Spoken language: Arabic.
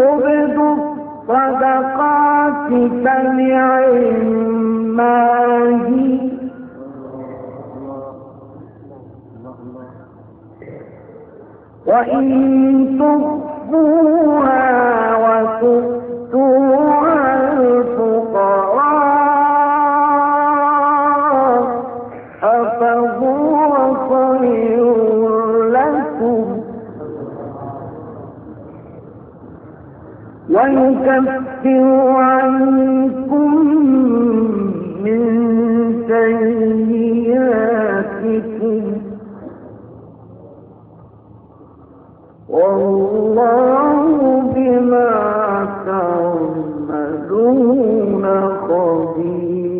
تبدوا الصدقات فنعما هي وإن تخفوها وتؤتوها ويكفر عنكم من سيئاتكم. والله بما تعملون خبير.